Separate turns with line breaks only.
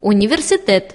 университет.